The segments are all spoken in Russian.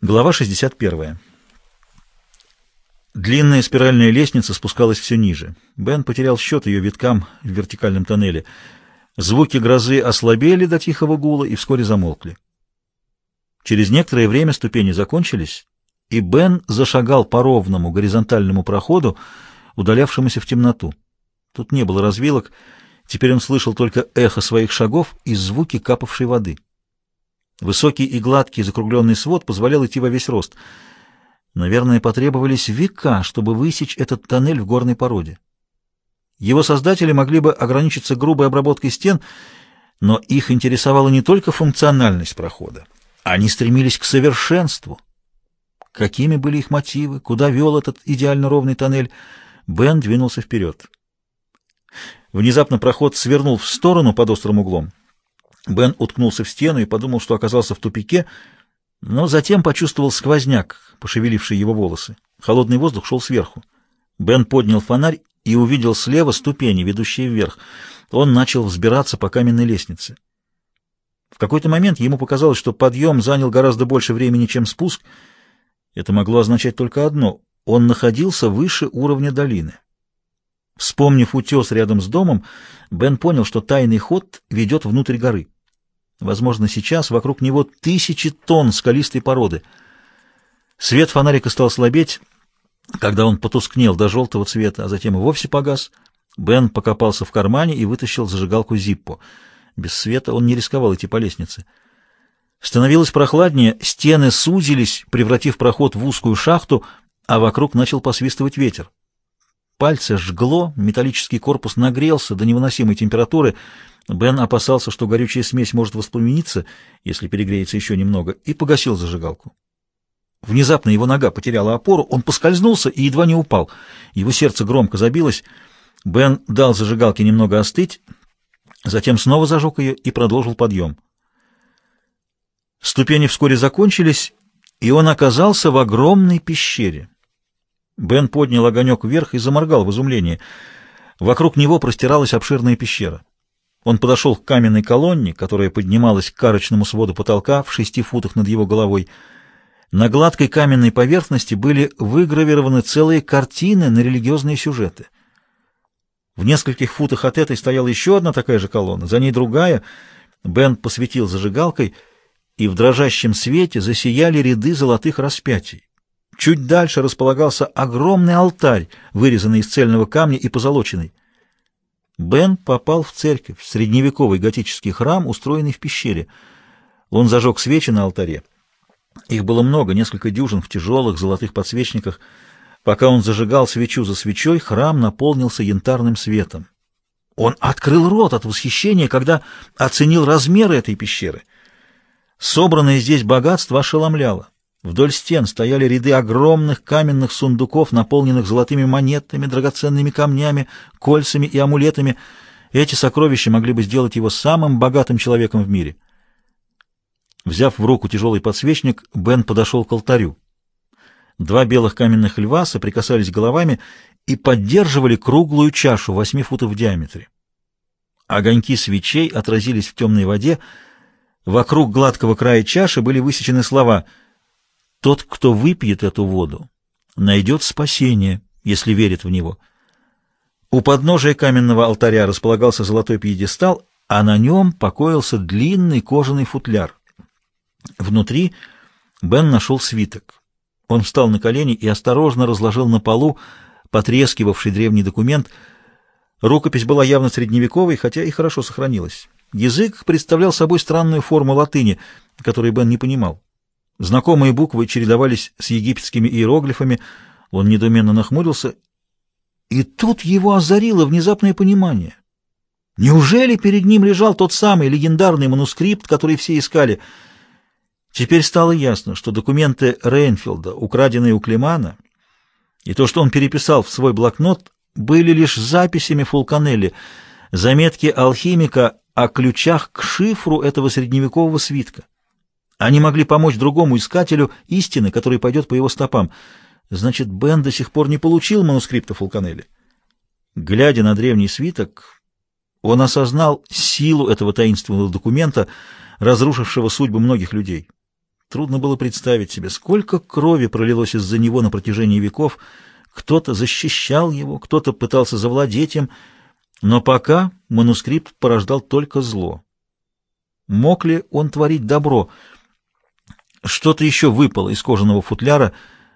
Глава 61. Длинная спиральная лестница спускалась все ниже. Бен потерял счет ее виткам в вертикальном тоннеле. Звуки грозы ослабели до тихого гула и вскоре замолкли. Через некоторое время ступени закончились, и Бен зашагал по ровному горизонтальному проходу, удалявшемуся в темноту. Тут не было развилок, теперь он слышал только эхо своих шагов и звуки капавшей воды. Высокий и гладкий закругленный свод позволял идти во весь рост. Наверное, потребовались века, чтобы высечь этот тоннель в горной породе. Его создатели могли бы ограничиться грубой обработкой стен, но их интересовала не только функциональность прохода. Они стремились к совершенству. Какими были их мотивы? Куда вел этот идеально ровный тоннель? Бен двинулся вперед. Внезапно проход свернул в сторону под острым углом. Бен уткнулся в стену и подумал, что оказался в тупике, но затем почувствовал сквозняк, пошевеливший его волосы. Холодный воздух шел сверху. Бен поднял фонарь и увидел слева ступени, ведущие вверх. Он начал взбираться по каменной лестнице. В какой-то момент ему показалось, что подъем занял гораздо больше времени, чем спуск. Это могло означать только одно — он находился выше уровня долины. Вспомнив утес рядом с домом, Бен понял, что тайный ход ведет внутрь горы. Возможно, сейчас вокруг него тысячи тонн скалистой породы. Свет фонарика стал слабеть, когда он потускнел до желтого цвета, а затем и вовсе погас. Бен покопался в кармане и вытащил зажигалку Зиппо. Без света он не рисковал идти по лестнице. Становилось прохладнее, стены сузились, превратив проход в узкую шахту, а вокруг начал посвистывать ветер. Пальцы жгло, металлический корпус нагрелся до невыносимой температуры. Бен опасался, что горючая смесь может воспламениться, если перегреется еще немного, и погасил зажигалку. Внезапно его нога потеряла опору, он поскользнулся и едва не упал. Его сердце громко забилось. Бен дал зажигалке немного остыть, затем снова зажег ее и продолжил подъем. Ступени вскоре закончились, и он оказался в огромной пещере. Бен поднял огонек вверх и заморгал в изумлении. Вокруг него простиралась обширная пещера. Он подошел к каменной колонне, которая поднималась к карочному своду потолка в шести футах над его головой. На гладкой каменной поверхности были выгравированы целые картины на религиозные сюжеты. В нескольких футах от этой стояла еще одна такая же колонна, за ней другая. Бен посветил зажигалкой, и в дрожащем свете засияли ряды золотых распятий. Чуть дальше располагался огромный алтарь, вырезанный из цельного камня и позолоченный. Бен попал в церковь, в средневековый готический храм, устроенный в пещере. Он зажег свечи на алтаре. Их было много, несколько дюжин в тяжелых золотых подсвечниках. Пока он зажигал свечу за свечой, храм наполнился янтарным светом. Он открыл рот от восхищения, когда оценил размеры этой пещеры. Собранное здесь богатство ошеломляло. Вдоль стен стояли ряды огромных каменных сундуков, наполненных золотыми монетами, драгоценными камнями, кольцами и амулетами. Эти сокровища могли бы сделать его самым богатым человеком в мире. Взяв в руку тяжелый подсвечник, Бен подошел к алтарю. Два белых каменных льва соприкасались головами и поддерживали круглую чашу восьми футов в диаметре. Огоньки свечей отразились в темной воде. Вокруг гладкого края чаши были высечены слова — тот, кто выпьет эту воду, найдет спасение, если верит в него. У подножия каменного алтаря располагался золотой пьедестал, а на нем покоился длинный кожаный футляр. Внутри Бен нашел свиток. Он встал на колени и осторожно разложил на полу потрескивавший древний документ. Рукопись была явно средневековой, хотя и хорошо сохранилась. Язык представлял собой странную форму латыни, которой Бен не понимал. Знакомые буквы чередовались с египетскими иероглифами. Он недоуменно нахмурился, и тут его озарило внезапное понимание. Неужели перед ним лежал тот самый легендарный манускрипт, который все искали? Теперь стало ясно, что документы Рейнфилда, украденные у Климана, и то, что он переписал в свой блокнот, были лишь записями Фулканелли, заметки алхимика о ключах к шифру этого средневекового свитка. Они могли помочь другому искателю истины, который пойдет по его стопам. Значит, Бен до сих пор не получил манускрипта Фулканелли. Глядя на древний свиток, он осознал силу этого таинственного документа, разрушившего судьбу многих людей. Трудно было представить себе, сколько крови пролилось из-за него на протяжении веков. Кто-то защищал его, кто-то пытался завладеть им, но пока манускрипт порождал только зло. Мог ли он творить добро? Что-то еще выпало из кожаного футляра,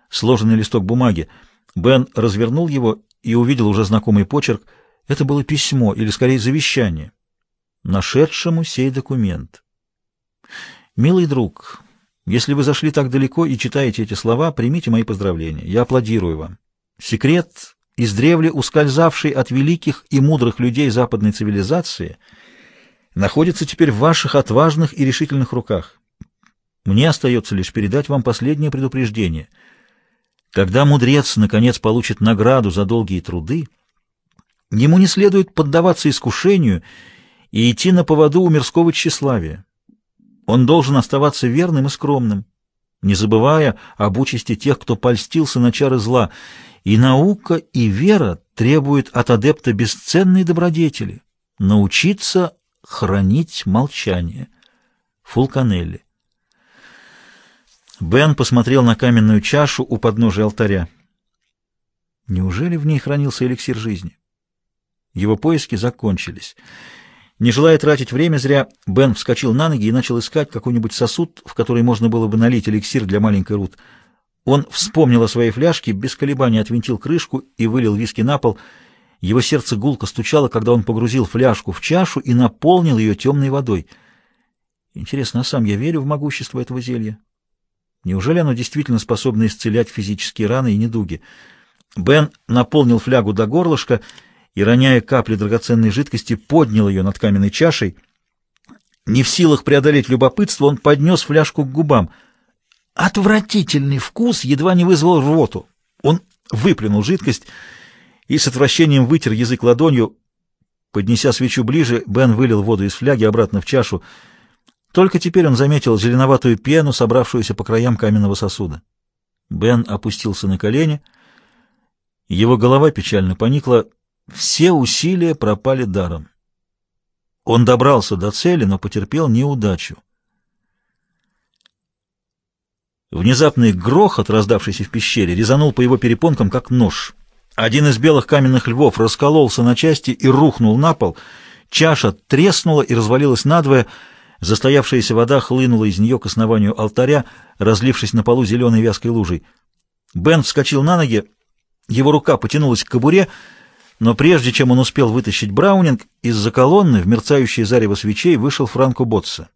сложенный листок бумаги. Бен развернул его и увидел уже знакомый почерк. Это было письмо, или скорее завещание, нашедшему сей документ. «Милый друг, если вы зашли так далеко и читаете эти слова, примите мои поздравления. Я аплодирую вам. Секрет, издревле ускользавший от великих и мудрых людей западной цивилизации, находится теперь в ваших отважных и решительных руках. Мне остается лишь передать вам последнее предупреждение. Когда мудрец, наконец, получит награду за долгие труды, ему не следует поддаваться искушению и идти на поводу у мирского тщеславия. Он должен оставаться верным и скромным, не забывая об участи тех, кто польстился на чары зла, и наука и вера требуют от адепта бесценной добродетели — научиться хранить молчание. Фулканелли. Бен посмотрел на каменную чашу у подножия алтаря. Неужели в ней хранился эликсир жизни? Его поиски закончились. Не желая тратить время зря, Бен вскочил на ноги и начал искать какой-нибудь сосуд, в который можно было бы налить эликсир для маленькой Рут. Он вспомнил о своей фляжке, без колебаний отвинтил крышку и вылил виски на пол. Его сердце гулко стучало, когда он погрузил фляжку в чашу и наполнил ее темной водой. Интересно, а сам я верю в могущество этого зелья? Неужели оно действительно способно исцелять физические раны и недуги? Бен наполнил флягу до горлышка и, роняя капли драгоценной жидкости, поднял ее над каменной чашей. Не в силах преодолеть любопытство, он поднес фляжку к губам. Отвратительный вкус едва не вызвал рвоту. Он выплюнул жидкость и с отвращением вытер язык ладонью. Поднеся свечу ближе, Бен вылил воду из фляги обратно в чашу. Только теперь он заметил зеленоватую пену, собравшуюся по краям каменного сосуда. Бен опустился на колени. Его голова печально поникла. Все усилия пропали даром. Он добрался до цели, но потерпел неудачу. Внезапный грохот, раздавшийся в пещере, резанул по его перепонкам, как нож. Один из белых каменных львов раскололся на части и рухнул на пол. Чаша треснула и развалилась надвое. Застоявшаяся вода хлынула из нее к основанию алтаря, разлившись на полу зеленой вязкой лужей. Бен вскочил на ноги, его рука потянулась к кобуре, но прежде чем он успел вытащить Браунинг, из-за колонны в мерцающее зарево свечей вышел Франко Ботса.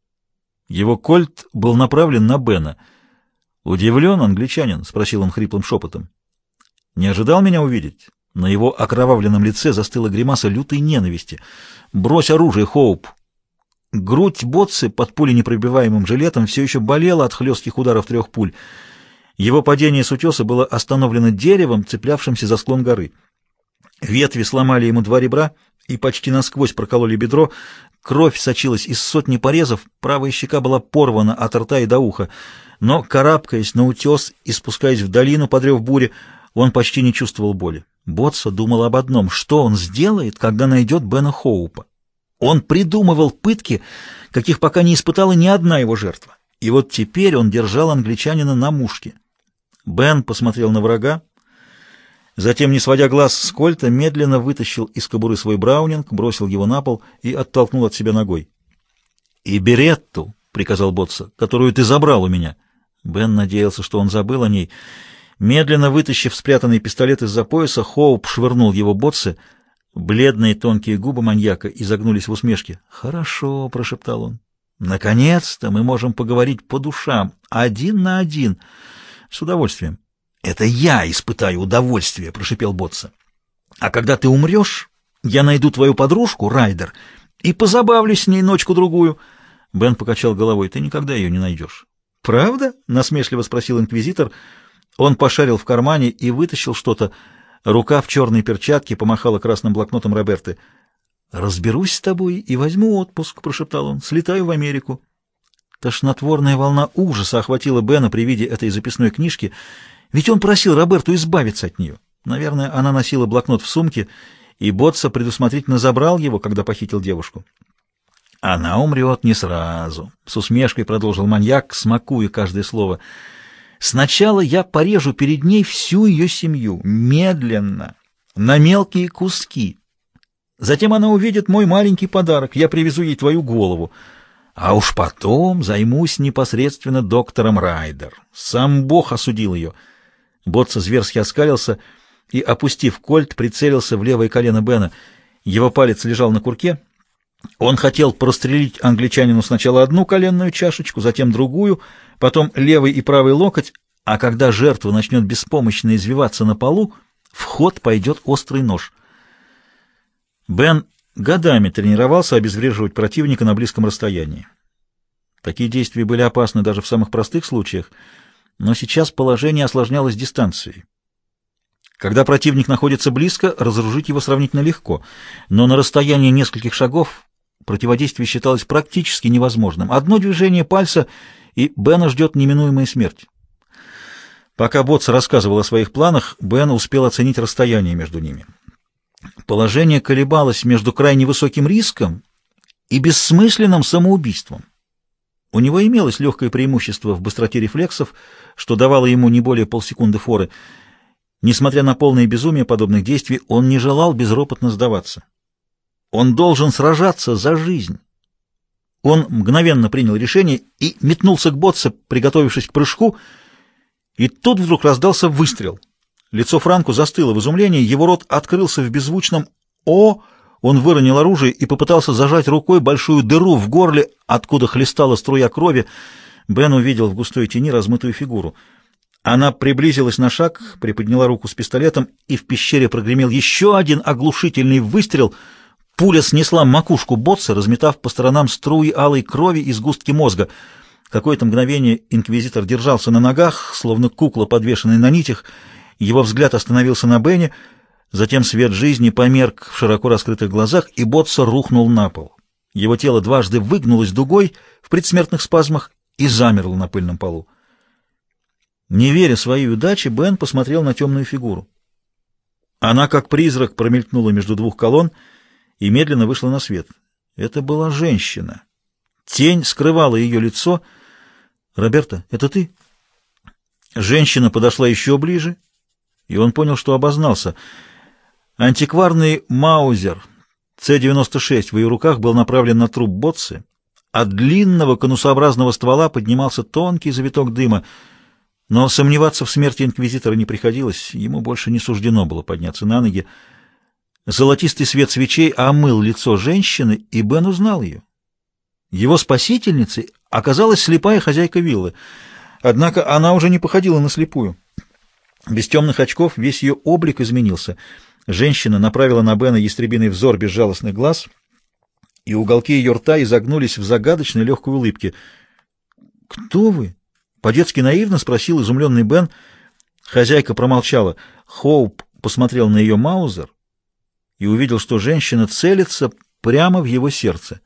Его кольт был направлен на Бена. «Удивлен, англичанин?» — спросил он хриплым шепотом. «Не ожидал меня увидеть?» На его окровавленном лице застыла гримаса лютой ненависти. «Брось оружие, Хоуп!» Грудь Ботсы под пуленепробиваемым жилетом все еще болела от хлестких ударов трех пуль. Его падение с утеса было остановлено деревом, цеплявшимся за склон горы. Ветви сломали ему два ребра и почти насквозь прокололи бедро. Кровь сочилась из сотни порезов, правая щека была порвана от рта и до уха. Но, карабкаясь на утес и спускаясь в долину, подрев буре, он почти не чувствовал боли. Ботса думал об одном — что он сделает, когда найдет Бена Хоупа? Он придумывал пытки, каких пока не испытала ни одна его жертва. И вот теперь он держал англичанина на мушке. Бен посмотрел на врага, Затем, не сводя глаз с кольта, медленно вытащил из кобуры свой браунинг, бросил его на пол и оттолкнул от себя ногой. «И беретту», — приказал Ботса, — «которую ты забрал у меня». Бен надеялся, что он забыл о ней. Медленно вытащив спрятанный пистолет из-за пояса, Хоуп швырнул его Ботсе. Бледные тонкие губы маньяка изогнулись в усмешке. «Хорошо», — прошептал он. «Наконец-то мы можем поговорить по душам, один на один. С удовольствием». «Это я испытаю удовольствие», — прошипел Ботса. «А когда ты умрешь, я найду твою подружку, Райдер, и позабавлюсь с ней ночку-другую». Бен покачал головой. «Ты никогда ее не найдешь». «Правда?» — насмешливо спросил инквизитор. Он пошарил в кармане и вытащил что-то. Рука в черной перчатке помахала красным блокнотом Роберты. «Разберусь с тобой и возьму отпуск», — прошептал он. «Слетаю в Америку». Тошнотворная волна ужаса охватила Бена при виде этой записной книжки — ведь он просил Роберту избавиться от нее. Наверное, она носила блокнот в сумке, и Ботса предусмотрительно забрал его, когда похитил девушку. Она умрет не сразу, — с усмешкой продолжил маньяк, смакуя каждое слово. Сначала я порежу перед ней всю ее семью, медленно, на мелкие куски. Затем она увидит мой маленький подарок, я привезу ей твою голову. А уж потом займусь непосредственно доктором Райдер. Сам Бог осудил ее. Ботса зверски оскалился и, опустив кольт, прицелился в левое колено Бена. Его палец лежал на курке. Он хотел прострелить англичанину сначала одну коленную чашечку, затем другую, потом левый и правый локоть, а когда жертва начнет беспомощно извиваться на полу, в ход пойдет острый нож. Бен годами тренировался обезвреживать противника на близком расстоянии. Такие действия были опасны даже в самых простых случаях, но сейчас положение осложнялось дистанцией. Когда противник находится близко, разоружить его сравнительно легко, но на расстоянии нескольких шагов противодействие считалось практически невозможным. Одно движение пальца, и Бена ждет неминуемая смерть. Пока Ботс рассказывал о своих планах, Бен успел оценить расстояние между ними. Положение колебалось между крайне высоким риском и бессмысленным самоубийством. У него имелось легкое преимущество в быстроте рефлексов, что давало ему не более полсекунды форы. Несмотря на полное безумие подобных действий, он не желал безропотно сдаваться. Он должен сражаться за жизнь. Он мгновенно принял решение и метнулся к Ботсе, приготовившись к прыжку, и тут вдруг раздался выстрел — Лицо Франку застыло в изумлении, его рот открылся в беззвучном «О!». Он выронил оружие и попытался зажать рукой большую дыру в горле, откуда хлестала струя крови. Бен увидел в густой тени размытую фигуру. Она приблизилась на шаг, приподняла руку с пистолетом, и в пещере прогремел еще один оглушительный выстрел. Пуля снесла макушку Ботса, разметав по сторонам струи алой крови из густки мозга. Какое-то мгновение инквизитор держался на ногах, словно кукла, подвешенная на нитях, его взгляд остановился на Бене, затем свет жизни померк в широко раскрытых глазах, и Ботса рухнул на пол. Его тело дважды выгнулось дугой в предсмертных спазмах и замерло на пыльном полу. Не веря своей удаче, Бен посмотрел на темную фигуру. Она, как призрак, промелькнула между двух колонн и медленно вышла на свет. Это была женщина. Тень скрывала ее лицо. «Роберта, это ты?» Женщина подошла еще ближе и он понял, что обознался. Антикварный Маузер С-96 в ее руках был направлен на труп Ботсы. От длинного конусообразного ствола поднимался тонкий завиток дыма, но сомневаться в смерти инквизитора не приходилось, ему больше не суждено было подняться на ноги. Золотистый свет свечей омыл лицо женщины, и Бен узнал ее. Его спасительницей оказалась слепая хозяйка виллы, однако она уже не походила на слепую. Без темных очков весь ее облик изменился. Женщина направила на Бена ястребиный взор безжалостных глаз, и уголки ее рта изогнулись в загадочной легкой улыбке. «Кто вы?» — по-детски наивно спросил изумленный Бен. Хозяйка промолчала. Хоуп посмотрел на ее маузер и увидел, что женщина целится прямо в его сердце.